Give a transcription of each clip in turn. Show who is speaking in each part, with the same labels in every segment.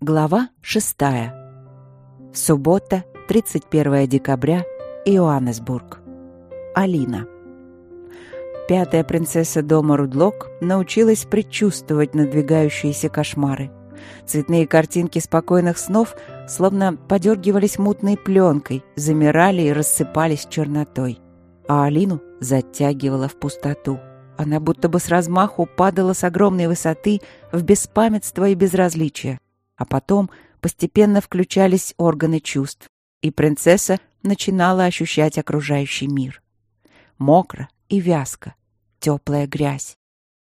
Speaker 1: Глава шестая. Суббота, 31 декабря, Иоаннесбург. Алина. Пятая принцесса дома Рудлок научилась предчувствовать надвигающиеся кошмары. Цветные картинки спокойных снов словно подергивались мутной пленкой, замирали и рассыпались чернотой. А Алину затягивала в пустоту. Она будто бы с размаху падала с огромной высоты в беспамятство и безразличие а потом постепенно включались органы чувств, и принцесса начинала ощущать окружающий мир. Мокро и вязко, теплая грязь,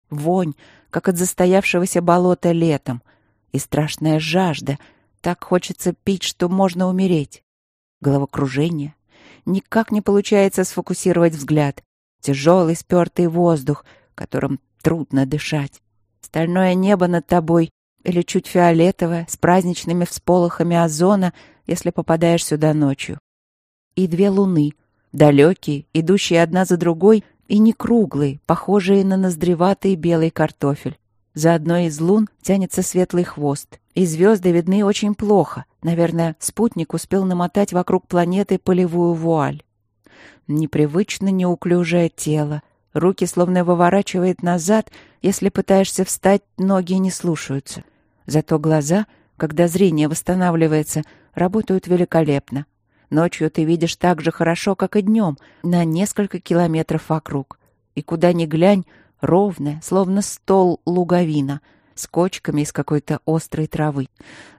Speaker 1: вонь, как от застоявшегося болота летом, и страшная жажда, так хочется пить, что можно умереть. Головокружение. Никак не получается сфокусировать взгляд. Тяжелый спертый воздух, которым трудно дышать. Стальное небо над тобой или чуть фиолетовое, с праздничными всполохами озона, если попадаешь сюда ночью. И две луны, далекие, идущие одна за другой, и не круглые, похожие на ноздреватый белый картофель. За одной из лун тянется светлый хвост, и звезды видны очень плохо. Наверное, спутник успел намотать вокруг планеты полевую вуаль. Непривычно неуклюжее тело, руки словно выворачивает назад, если пытаешься встать, ноги не слушаются — Зато глаза, когда зрение восстанавливается, работают великолепно. Ночью ты видишь так же хорошо, как и днем, на несколько километров вокруг. И куда ни глянь, ровная, словно стол луговина, с кочками из какой-то острой травы.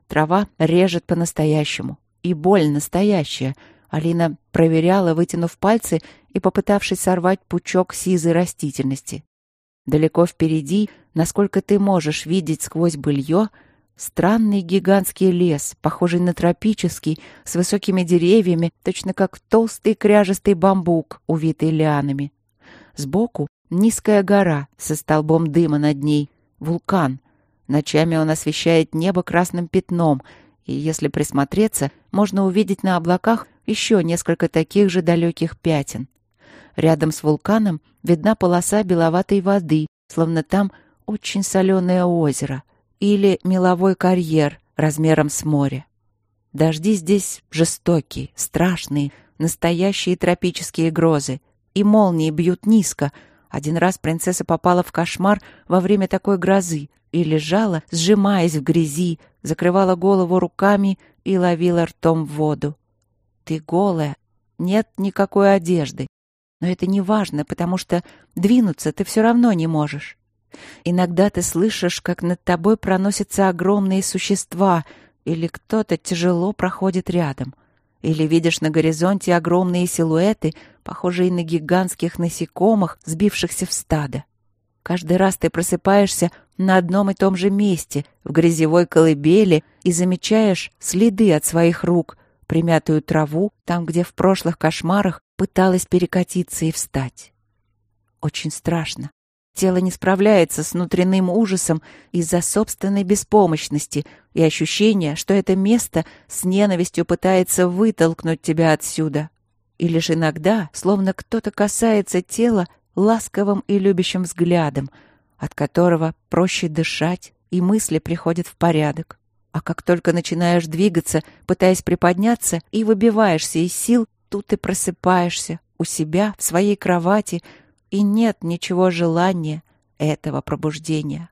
Speaker 1: Трава режет по-настоящему. И боль настоящая. Алина проверяла, вытянув пальцы и попытавшись сорвать пучок сизой растительности. Далеко впереди, насколько ты можешь видеть сквозь былье, странный гигантский лес, похожий на тропический, с высокими деревьями, точно как толстый кряжестый бамбук, увитый лианами. Сбоку низкая гора со столбом дыма над ней, вулкан. Ночами он освещает небо красным пятном, и если присмотреться, можно увидеть на облаках еще несколько таких же далеких пятен. Рядом с вулканом видна полоса беловатой воды, словно там очень соленое озеро или меловой карьер размером с море. Дожди здесь жестокие, страшные, настоящие тропические грозы, и молнии бьют низко. Один раз принцесса попала в кошмар во время такой грозы и лежала, сжимаясь в грязи, закрывала голову руками и ловила ртом в воду. Ты голая, нет никакой одежды, но это не важно, потому что двинуться ты все равно не можешь. Иногда ты слышишь, как над тобой проносятся огромные существа, или кто-то тяжело проходит рядом, или видишь на горизонте огромные силуэты, похожие на гигантских насекомых, сбившихся в стадо. Каждый раз ты просыпаешься на одном и том же месте, в грязевой колыбели, и замечаешь следы от своих рук, примятую траву, там, где в прошлых кошмарах пыталась перекатиться и встать. Очень страшно. Тело не справляется с внутренним ужасом из-за собственной беспомощности и ощущения, что это место с ненавистью пытается вытолкнуть тебя отсюда. И лишь иногда, словно кто-то касается тела ласковым и любящим взглядом, от которого проще дышать, и мысли приходят в порядок. А как только начинаешь двигаться, пытаясь приподняться, и выбиваешься из сил, тут и просыпаешься у себя в своей кровати, и нет ничего желания этого пробуждения.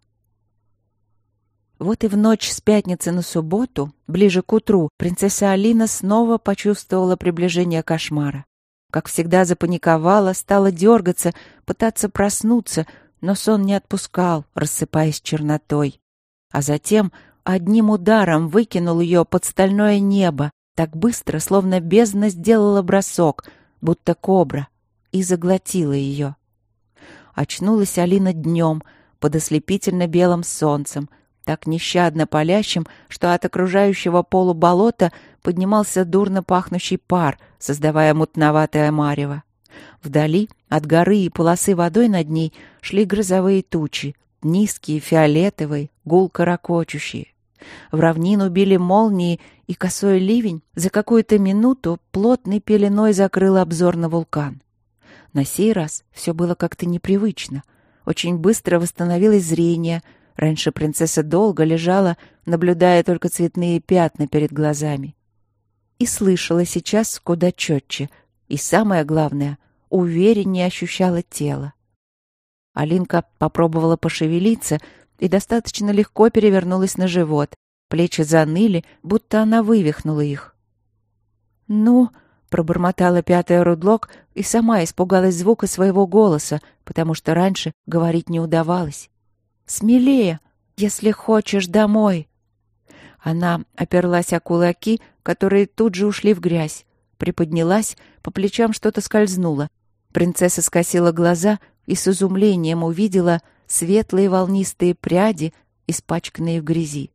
Speaker 1: Вот и в ночь с пятницы на субботу, ближе к утру, принцесса Алина снова почувствовала приближение кошмара. Как всегда запаниковала, стала дергаться, пытаться проснуться, но сон не отпускал, рассыпаясь чернотой. А затем одним ударом выкинул ее под стальное небо, так быстро, словно бездна сделала бросок, будто кобра, и заглотила ее. Очнулась Алина днем, под ослепительно белым солнцем, так нещадно палящим, что от окружающего полуболота поднимался дурно пахнущий пар, создавая мутноватое марево. Вдали, от горы и полосы водой над ней, шли грозовые тучи, низкие, фиолетовые, гулко ракочущие. В равнину били молнии, и косой ливень за какую-то минуту плотной пеленой закрыл обзор на вулкан. На сей раз все было как-то непривычно. Очень быстро восстановилось зрение, Раньше принцесса долго лежала, наблюдая только цветные пятна перед глазами. И слышала сейчас куда четче, и самое главное, увереннее ощущала тело. Алинка попробовала пошевелиться и достаточно легко перевернулась на живот. Плечи заныли, будто она вывихнула их. «Ну...» — пробормотала пятая Рудлок и сама испугалась звука своего голоса, потому что раньше говорить не удавалось. «Смелее, если хочешь домой!» Она оперлась о кулаки, которые тут же ушли в грязь, приподнялась, по плечам что-то скользнуло. Принцесса скосила глаза и с изумлением увидела светлые волнистые пряди, испачканные в грязи.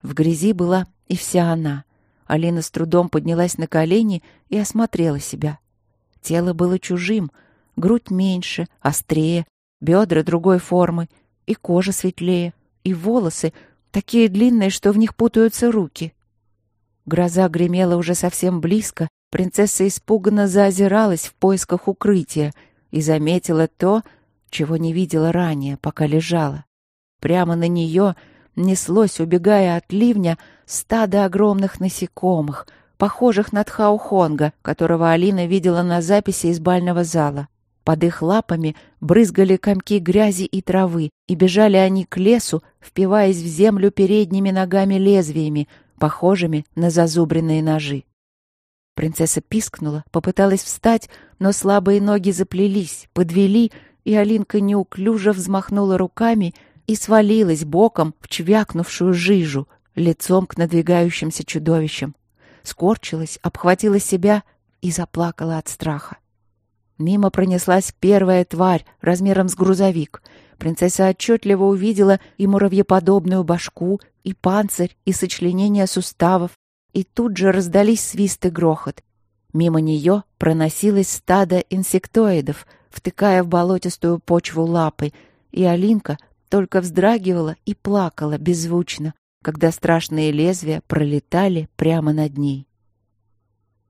Speaker 1: В грязи была и вся она. Алина с трудом поднялась на колени и осмотрела себя. Тело было чужим, грудь меньше, острее, бедра другой формы, и кожа светлее, и волосы такие длинные, что в них путаются руки. Гроза гремела уже совсем близко, принцесса испуганно заозиралась в поисках укрытия и заметила то, чего не видела ранее, пока лежала. Прямо на нее неслось, убегая от ливня, стадо огромных насекомых, похожих на Тхаухонга, которого Алина видела на записи из бального зала. Под их лапами брызгали комки грязи и травы, и бежали они к лесу, впиваясь в землю передними ногами лезвиями, похожими на зазубренные ножи. Принцесса пискнула, попыталась встать, но слабые ноги заплелись, подвели, и Алинка неуклюже взмахнула руками и свалилась боком в чвякнувшую жижу, лицом к надвигающимся чудовищам. Скорчилась, обхватила себя и заплакала от страха. Мимо пронеслась первая тварь размером с грузовик. Принцесса отчетливо увидела и муравьеподобную башку, и панцирь, и сочленение суставов, и тут же раздались свист и грохот. Мимо нее проносилось стадо инсектоидов, втыкая в болотистую почву лапы, и Алинка только вздрагивала и плакала беззвучно, когда страшные лезвия пролетали прямо над ней.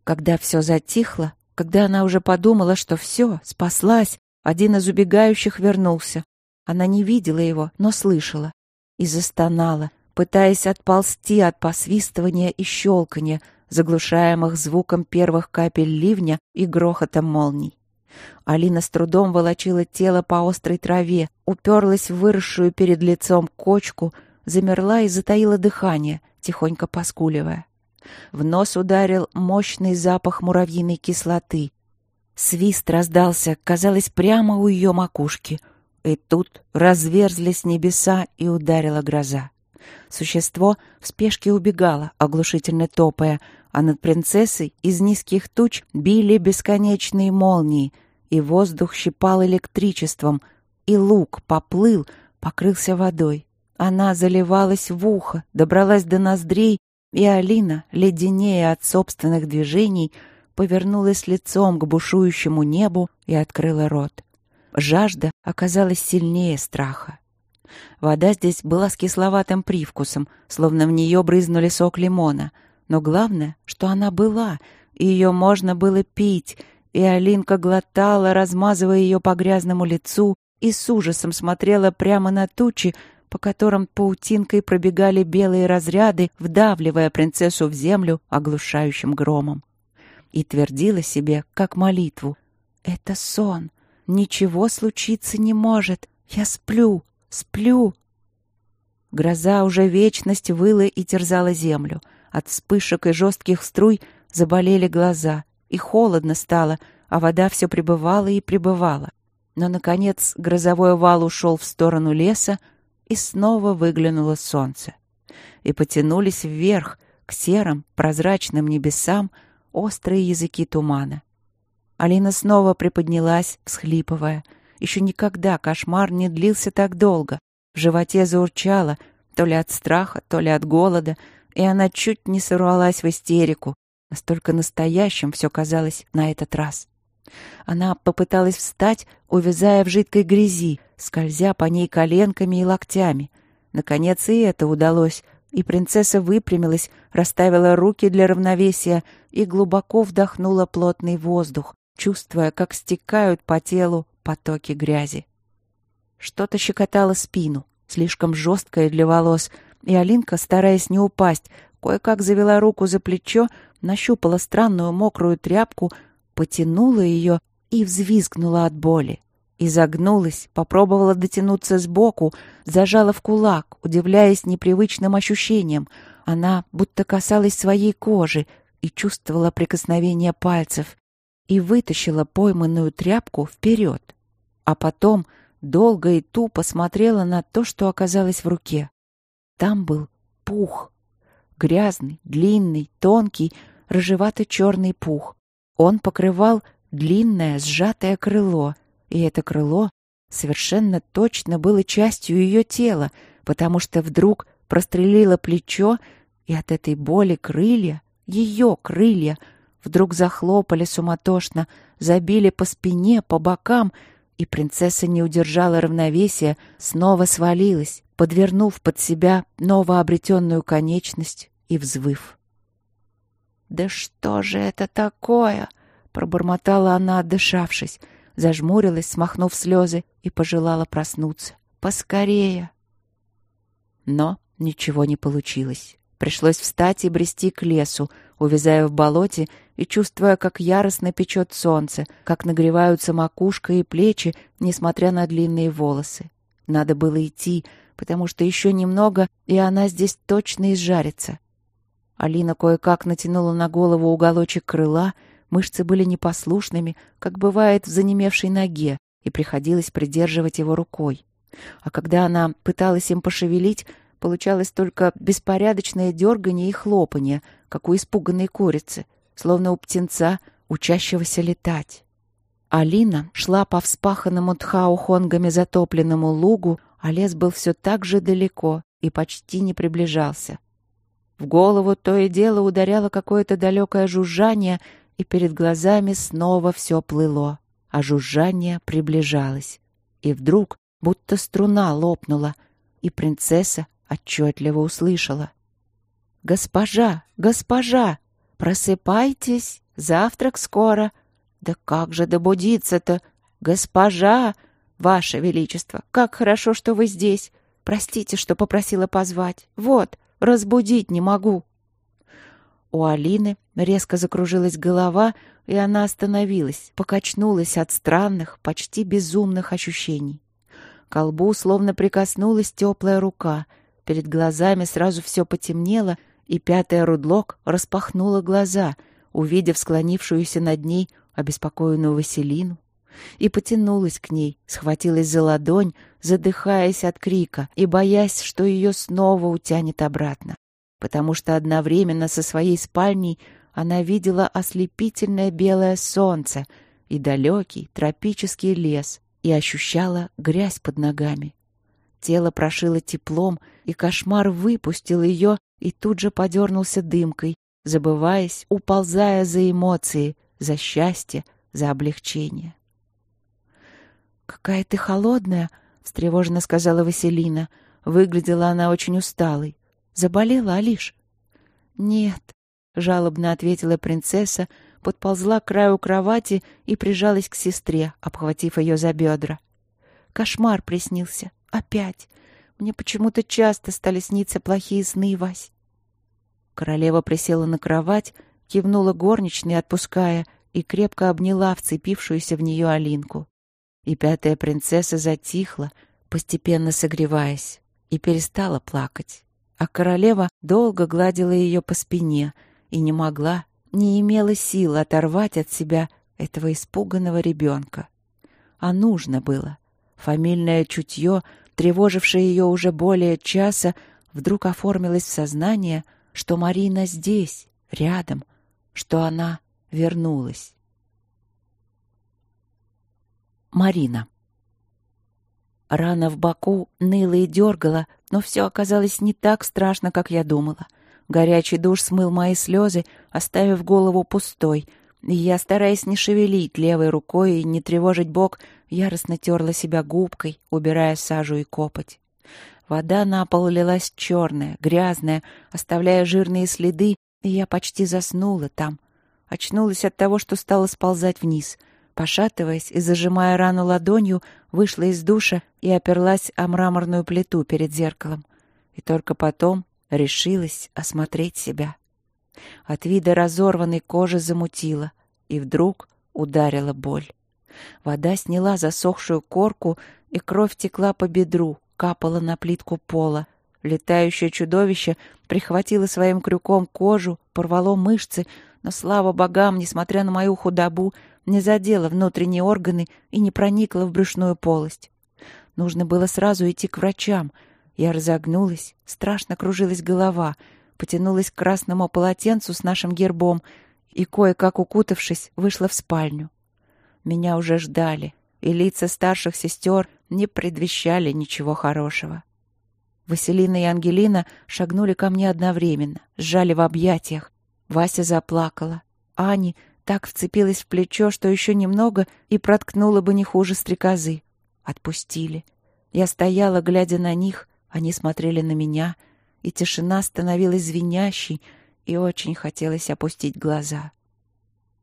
Speaker 1: Когда все затихло, когда она уже подумала, что все, спаслась, один из убегающих вернулся. Она не видела его, но слышала. И застонала, пытаясь отползти от посвистывания и щелканья, заглушаемых звуком первых капель ливня и грохотом молний. Алина с трудом волочила тело по острой траве, уперлась в выросшую перед лицом кочку, замерла и затаила дыхание, тихонько поскуливая. В нос ударил мощный запах муравьиной кислоты. Свист раздался, казалось, прямо у ее макушки. И тут разверзлись небеса и ударила гроза. Существо в спешке убегало, оглушительно топая, а над принцессой из низких туч били бесконечные молнии, и воздух щипал электричеством, и лук поплыл, покрылся водой. Она заливалась в ухо, добралась до ноздрей, и Алина, леденее от собственных движений, повернулась лицом к бушующему небу и открыла рот. Жажда оказалась сильнее страха. Вода здесь была с кисловатым привкусом, словно в нее брызнули сок лимона. Но главное, что она была, и ее можно было пить, и Алинка глотала, размазывая ее по грязному лицу, и с ужасом смотрела прямо на тучи, по которым паутинкой пробегали белые разряды, вдавливая принцессу в землю оглушающим громом. И твердила себе, как молитву, «Это сон, ничего случиться не может, я сплю, Сплю!» Гроза уже вечность выла и терзала землю. От вспышек и жестких струй заболели глаза, и холодно стало, а вода все пребывала и пребывала. Но, наконец, грозовой вал ушел в сторону леса, и снова выглянуло солнце. И потянулись вверх, к серым, прозрачным небесам, острые языки тумана. Алина снова приподнялась, всхлипывая — еще никогда кошмар не длился так долго. В животе заурчало, то ли от страха, то ли от голода, и она чуть не сорвалась в истерику. Настолько настоящим все казалось на этот раз. Она попыталась встать, увязая в жидкой грязи, скользя по ней коленками и локтями. Наконец и это удалось, и принцесса выпрямилась, расставила руки для равновесия и глубоко вдохнула плотный воздух, чувствуя, как стекают по телу потоки грязи. Что-то щекотало спину. слишком жесткое для волос, и Алинка, стараясь не упасть, кое-как завела руку за плечо, нащупала странную мокрую тряпку, потянула ее и взвизгнула от боли. Изогнулась, попробовала дотянуться сбоку, зажала в кулак, удивляясь непривычным ощущениям. Она будто касалась своей кожи и чувствовала прикосновение пальцев и вытащила пойманную тряпку вперед. А потом долго и тупо смотрела на то, что оказалось в руке. Там был пух. Грязный, длинный, тонкий, рыжевато-черный пух. Он покрывал длинное сжатое крыло, и это крыло совершенно точно было частью ее тела, потому что вдруг прострелило плечо, и от этой боли крылья, ее крылья, вдруг захлопали суматошно, забили по спине, по бокам, и принцесса не удержала равновесия, снова свалилась, подвернув под себя новообретенную конечность и взвыв. «Да что же это такое?» — пробормотала она, отдышавшись, зажмурилась, смахнув слезы, и пожелала проснуться. «Поскорее!» Но ничего не получилось. Пришлось встать и брести к лесу, увязая в болоте и чувствуя, как яростно печет солнце, как нагреваются макушка и плечи, несмотря на длинные волосы. Надо было идти, потому что еще немного, и она здесь точно изжарится. Алина кое-как натянула на голову уголочек крыла, мышцы были непослушными, как бывает в занемевшей ноге, и приходилось придерживать его рукой. А когда она пыталась им пошевелить, получалось только беспорядочное дергание и хлопанье, как у испуганной курицы, словно у птенца, учащегося летать. Алина шла по вспаханному тхаухонгами затопленному лугу, а лес был все так же далеко и почти не приближался. В голову то и дело ударяло какое-то далекое жужжание, и перед глазами снова все плыло, а жужжание приближалось. И вдруг будто струна лопнула, и принцесса отчетливо услышала. «Госпожа, госпожа, просыпайтесь, завтрак скоро. Да как же добудиться-то? Госпожа, ваше величество, как хорошо, что вы здесь. Простите, что попросила позвать. Вот, разбудить не могу». У Алины резко закружилась голова, и она остановилась, покачнулась от странных, почти безумных ощущений. К колбу словно прикоснулась теплая рука — Перед глазами сразу все потемнело, и пятая Рудлок распахнула глаза, увидев склонившуюся над ней обеспокоенную Василину, и потянулась к ней, схватилась за ладонь, задыхаясь от крика и боясь, что ее снова утянет обратно, потому что одновременно со своей спальней она видела ослепительное белое солнце и далекий тропический лес и ощущала грязь под ногами. Тело прошило теплом, и кошмар выпустил ее и тут же подернулся дымкой, забываясь, уползая за эмоции, за счастье, за облегчение. «Какая ты холодная!» — встревоженно сказала Василина. Выглядела она очень усталой. «Заболела, Алиш?» «Нет», — жалобно ответила принцесса, подползла к краю кровати и прижалась к сестре, обхватив ее за бедра. «Кошмар приснился. Опять. Мне почему-то часто стали сниться плохие сны, Вась. Королева присела на кровать, кивнула горничной, отпуская, и крепко обняла вцепившуюся в нее Алинку. И пятая принцесса затихла, постепенно согреваясь, и перестала плакать. А королева долго гладила ее по спине и не могла, не имела сил оторвать от себя этого испуганного ребенка. А нужно было — Фамильное чутье, тревожившее ее уже более часа, вдруг оформилось в сознание, что Марина здесь, рядом, что она вернулась. Марина. Рана в боку ныла и дергала, но все оказалось не так страшно, как я думала. Горячий душ смыл мои слезы, оставив голову пустой, я, стараясь не шевелить левой рукой и не тревожить бок, яростно терла себя губкой, убирая сажу и копоть. Вода на пол лилась черная, грязная, оставляя жирные следы, и я почти заснула там. Очнулась от того, что стала сползать вниз. Пошатываясь и зажимая рану ладонью, вышла из душа и оперлась о мраморную плиту перед зеркалом. И только потом решилась осмотреть себя. От вида разорванной кожи замутила, и вдруг ударила боль. Вода сняла засохшую корку, и кровь текла по бедру, капала на плитку пола. Летающее чудовище прихватило своим крюком кожу, порвало мышцы, но, слава богам, несмотря на мою худобу, не задело внутренние органы и не проникло в брюшную полость. Нужно было сразу идти к врачам. Я разогнулась, страшно кружилась голова, потянулась к красному полотенцу с нашим гербом и, кое-как укутавшись, вышла в спальню. Меня уже ждали, и лица старших сестер не предвещали ничего хорошего. Василина и Ангелина шагнули ко мне одновременно, сжали в объятиях. Вася заплакала. Ани так вцепилась в плечо, что еще немного и проткнула бы не хуже стрекозы. Отпустили. Я стояла, глядя на них, они смотрели на меня, и тишина становилась звенящей, и очень хотелось опустить глаза.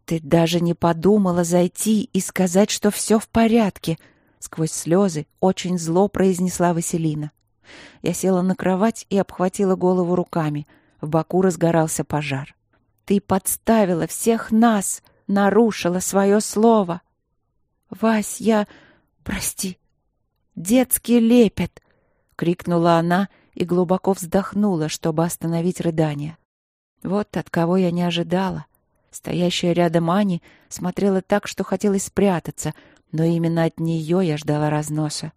Speaker 1: «Ты даже не подумала зайти и сказать, что все в порядке!» Сквозь слезы очень зло произнесла Василина. Я села на кровать и обхватила голову руками. В боку разгорался пожар. Ты подставила всех нас, нарушила свое слово. Вась, я... Прости. Детский лепет! Крикнула она и глубоко вздохнула, чтобы остановить рыдание. Вот от кого я не ожидала. Стоящая рядом Ани смотрела так, что хотелось спрятаться, но именно от нее я ждала разноса.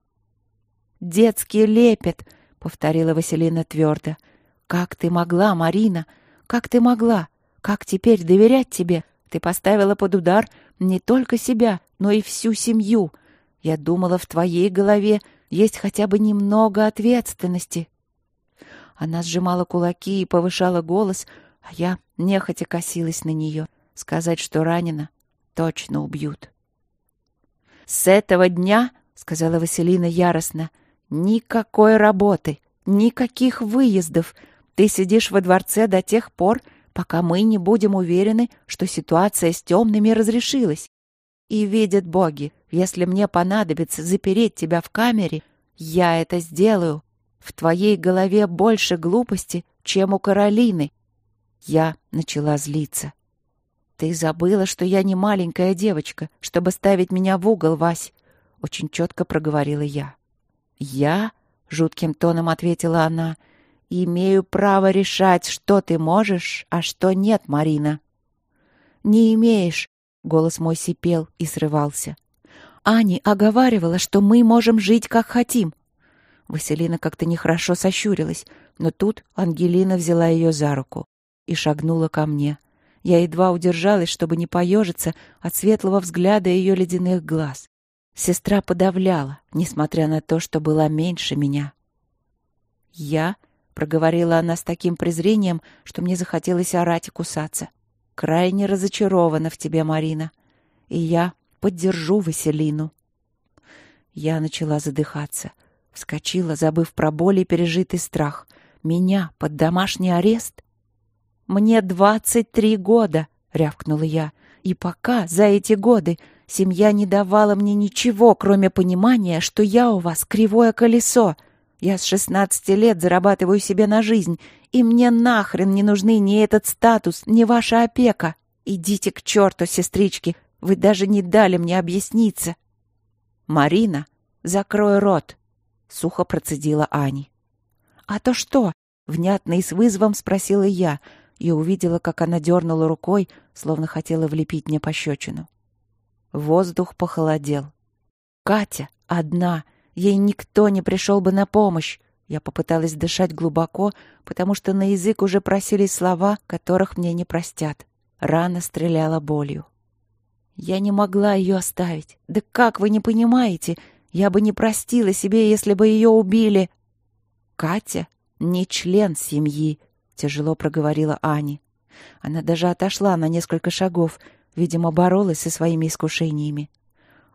Speaker 1: «Детский лепет!» — повторила Василина твердо. «Как ты могла, Марина? Как ты могла? Как теперь доверять тебе? Ты поставила под удар не только себя, но и всю семью. Я думала, в твоей голове есть хотя бы немного ответственности. Она сжимала кулаки и повышала голос, а я нехотя косилась на нее. Сказать, что ранена, точно убьют. «С этого дня, — сказала Василина яростно, — никакой работы, никаких выездов. Ты сидишь во дворце до тех пор, — пока мы не будем уверены, что ситуация с темными разрешилась. И видят боги, если мне понадобится запереть тебя в камере, я это сделаю. В твоей голове больше глупости, чем у Каролины. Я начала злиться. Ты забыла, что я не маленькая девочка, чтобы ставить меня в угол, Вась. Очень четко проговорила я. Я? Жутким тоном ответила она имею право решать, что ты можешь, а что нет, Марина. Не имеешь, голос мой сипел и срывался. Ани оговаривала, что мы можем жить как хотим. Василина как-то нехорошо сощурилась, но тут Ангелина взяла ее за руку и шагнула ко мне. Я едва удержалась, чтобы не поежиться от светлого взгляда ее ледяных глаз. Сестра подавляла, несмотря на то, что была меньше меня. Я проговорила она с таким презрением, что мне захотелось орать и кусаться. Крайне разочарована в тебе, Марина. И я поддержу Василину. Я начала задыхаться. Вскочила, забыв про боль и пережитый страх. Меня под домашний арест? Мне двадцать три года, рявкнула я. И пока за эти годы семья не давала мне ничего, кроме понимания, что я у вас кривое колесо — я с шестнадцати лет зарабатываю себе на жизнь, и мне нахрен не нужны ни этот статус, ни ваша опека. Идите к черту, сестрички, вы даже не дали мне объясниться. Марина, закрой рот, сухо процедила Ани. А то что? Внятно и с вызовом спросила я и увидела, как она дернула рукой, словно хотела влепить мне пощечину. Воздух похолодел. Катя одна — Ей никто не пришел бы на помощь. Я попыталась дышать глубоко, потому что на язык уже просились слова, которых мне не простят. Рана стреляла болью. Я не могла ее оставить. Да как вы не понимаете? Я бы не простила себе, если бы ее убили. Катя не член семьи, тяжело проговорила Ани. Она даже отошла на несколько шагов, видимо, боролась со своими искушениями.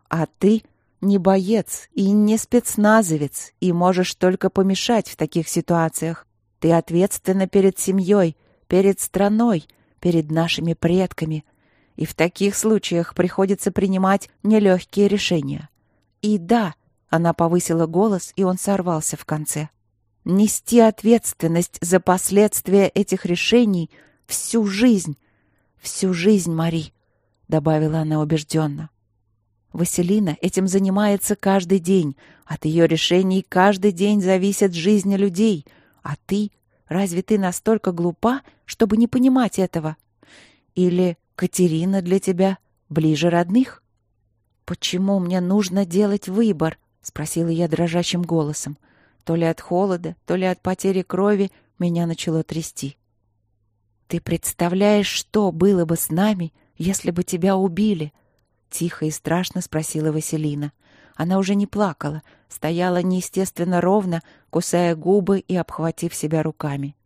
Speaker 1: А ты не боец и не спецназовец, и можешь только помешать в таких ситуациях. Ты ответственна перед семьей, перед страной, перед нашими предками. И в таких случаях приходится принимать нелегкие решения. И да, Она повысила голос, и он сорвался в конце. Нести ответственность за последствия этих решений всю жизнь. Всю жизнь, Мари, добавила она убежденно. Василина этим занимается каждый день. От ее решений каждый день зависит жизнь людей. А ты, разве ты настолько глупа, чтобы не понимать этого? Или Катерина для тебя ближе родных? Почему мне нужно делать выбор? спросила я дрожащим голосом. То ли от холода, то ли от потери крови меня начало трясти. Ты представляешь, что было бы с нами, если бы тебя убили? Тихо и страшно спросила Василина. Она уже не плакала, стояла неестественно ровно, кусая губы и обхватив себя руками.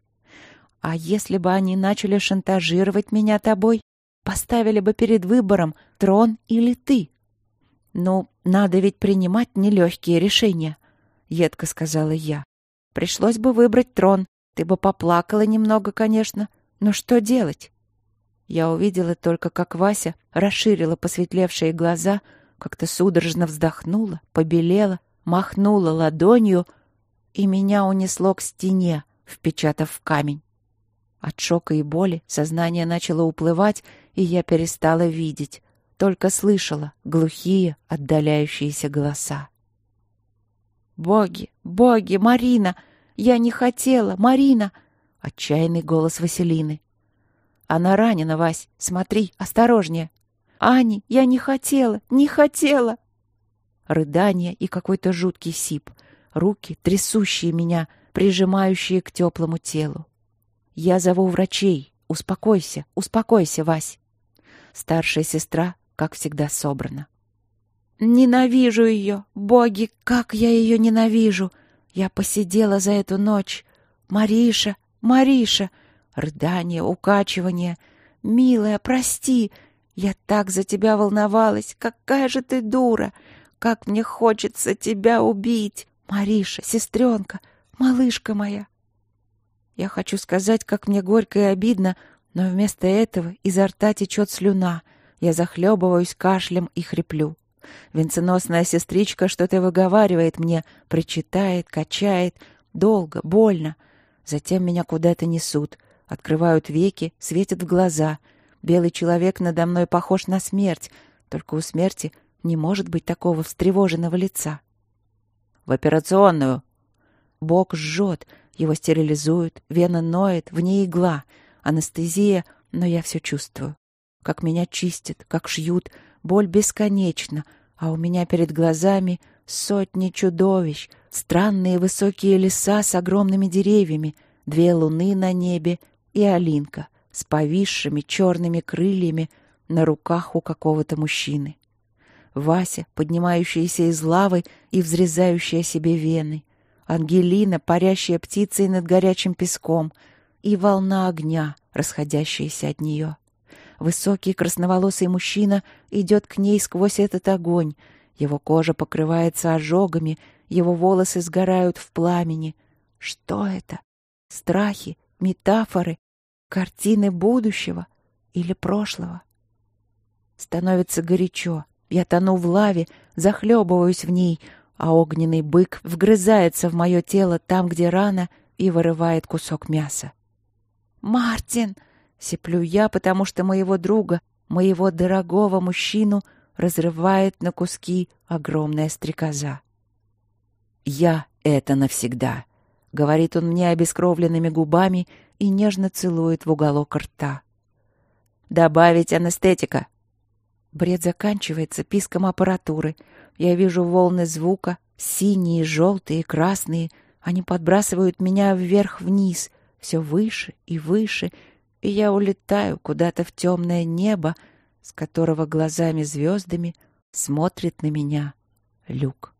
Speaker 1: «А если бы они начали шантажировать меня тобой? Поставили бы перед выбором трон или ты?» «Ну, надо ведь принимать нелегкие решения», — едко сказала я. «Пришлось бы выбрать трон. Ты бы поплакала немного, конечно. Но что делать?» Я увидела только, как Вася расширила посветлевшие глаза, как-то судорожно вздохнула, побелела, махнула ладонью, и меня унесло к стене, впечатав в камень. От шока и боли сознание начало уплывать, и я перестала видеть, только слышала глухие, отдаляющиеся голоса. «Боги! Боги! Марина! Я не хотела! Марина!» Отчаянный голос Василины. Она ранена, Вась. Смотри, осторожнее. Ани, я не хотела, не хотела. Рыдание и какой-то жуткий сип. Руки, трясущие меня, прижимающие к теплому телу. Я зову врачей. Успокойся, успокойся, Вась. Старшая сестра, как всегда, собрана. Ненавижу ее. Боги, как я ее ненавижу. Я посидела за эту ночь. Мариша, Мариша, Рыдание, укачивание. «Милая, прости! Я так за тебя волновалась! Какая же ты дура! Как мне хочется тебя убить! Мариша, сестренка, малышка моя!» Я хочу сказать, как мне горько и обидно, но вместо этого изо рта течет слюна. Я захлебываюсь кашлем и хриплю. Венценосная сестричка что-то выговаривает мне, причитает, качает. Долго, больно. Затем меня куда-то несут. Открывают веки, светят в глаза. Белый человек надо мной похож на смерть, только у смерти не может быть такого встревоженного лица. В операционную. Бок жжет, его стерилизуют, вена ноет, в ней игла, анестезия, но я все чувствую. Как меня чистят, как шьют, боль бесконечна, а у меня перед глазами сотни чудовищ, странные высокие леса с огромными деревьями, две луны на небе и Алинка с повисшими черными крыльями на руках у какого-то мужчины. Вася, поднимающаяся из лавы и взрезающая себе вены. Ангелина, парящая птицей над горячим песком. И волна огня, расходящаяся от нее. Высокий красноволосый мужчина идет к ней сквозь этот огонь. Его кожа покрывается ожогами, его волосы сгорают в пламени. Что это? Страхи, метафоры Картины будущего или прошлого? Становится горячо. Я тону в лаве, захлебываюсь в ней, а огненный бык вгрызается в мое тело там, где рана, и вырывает кусок мяса. «Мартин!» — сиплю я, потому что моего друга, моего дорогого мужчину, разрывает на куски огромная стрекоза. «Я — это навсегда!» — говорит он мне обескровленными губами и нежно целует в уголок рта. «Добавить анестетика!» Бред заканчивается писком аппаратуры. Я вижу волны звука, синие, желтые, красные. Они подбрасывают меня вверх-вниз, все выше и выше, и я улетаю куда-то в темное небо, с которого глазами-звездами смотрит на меня Люк.